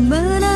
Menang